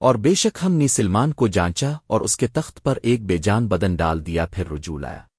اور بے شک ہم نے سلمان کو جانچا اور اس کے تخت پر ایک بے جان بدن ڈال دیا، پھر رجوع لایا۔